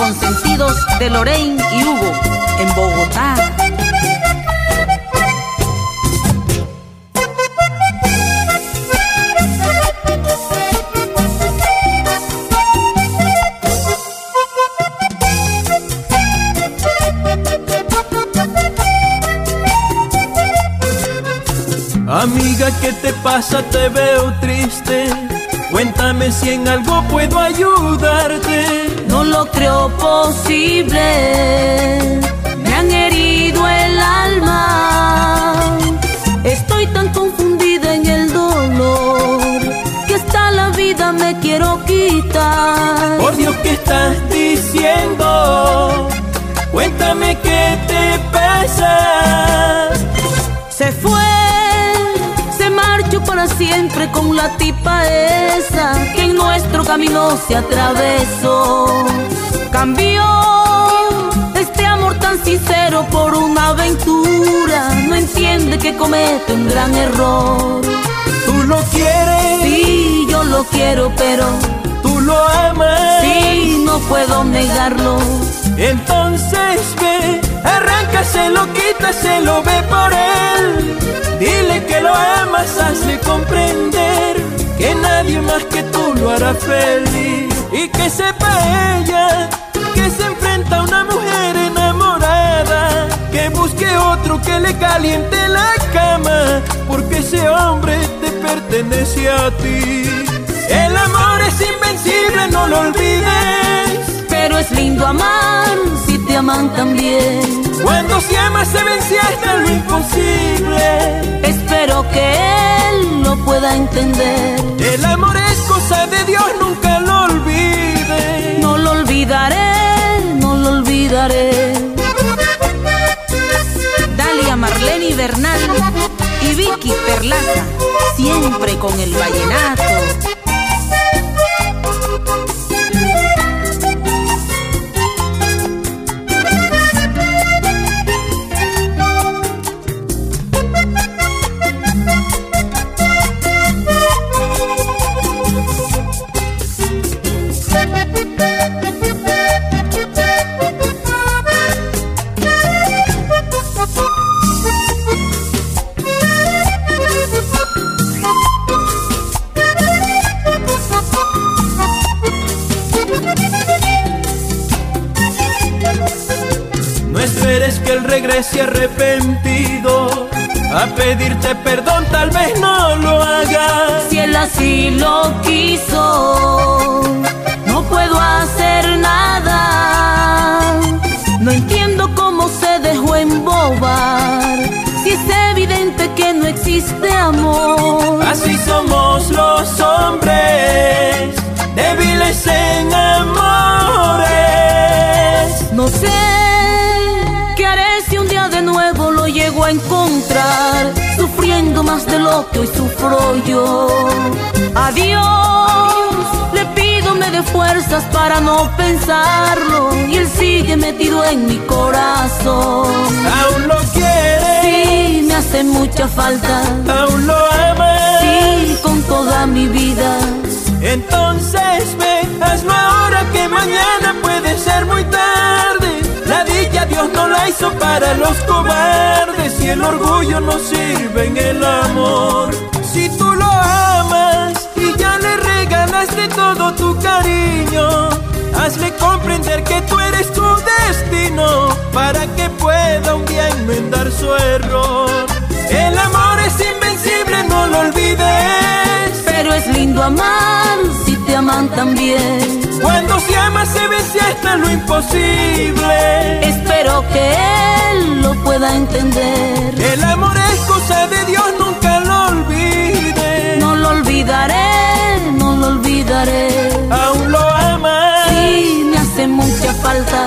consentidos de Lorraine y Hugo en Bogotá. Amiga, ¿qué te pasa? Te veo triste. Cuéntame si en algo puedo ayudarte. Lo creo posible. Me han herido el alma. Estoy tan confundida en el dolor que hasta la vida me quiero quitar. Por Dios, ¿qué estás diciendo? Cuéntame qué te pasa. Siempre con la tipa esa que en nuestro camino se atravesó. Cambió este amor tan sincero por una aventura. No entiende que comete un gran error. Tú lo quieres. Sí, yo lo quiero, pero tú lo amas. Sí, no puedo negarlo. Entonces ve, arráncaselo, quítaselo, ve por él. Feliz. Y que sepa ella que se enfrenta a una mujer enamorada, que busque otro que le caliente la cama, porque ese hombre te pertenece a ti. El amor es invencible, no lo olvides. Pero es lindo amar si te aman también. Cuando se ama se vence hasta lo imposible. Espero que él lo pueda entender. El amor es de Dios, nunca lo olvide. No lo olvidaré, no lo olvidaré. Dalia Marlene Bernal y Vicky Perlaza, siempre con el vallenato. Regrese arrepentido a pedirte perdón, tal vez no lo haga. Si él así lo quiso, no puedo hacer nada. No entiendo cómo se dejó embobar. Si es evidente que no existe amor. Así somos los hombres, débiles en amores. Llego a encontrar, sufriendo más de lo que hoy sufro yo. Adiós, le pido me dé fuerzas para no pensarlo, y él sigue metido en mi corazón. Aún lo quiere, sí, me hace mucha falta. Aún lo ama, sí, con toda mi vida. Entonces ve, hazlo ahora que mañana puede ser muy tarde. Dios no la hizo para los cobardes y el orgullo no sirve en el amor. Si tú lo amas y ya le regalaste todo tu cariño, hazle comprender que tú eres tu destino para que pueda un día enmendar su error. El amor es invencible, no lo olvides. Pero es lindo amar si te aman también. Cuando se si hiciste lo imposible. Espero que él lo pueda entender. El amor es cosa de Dios, nunca lo olvide. No lo olvidaré, no lo olvidaré. Aún lo amas. Sí, me hace mucha falta.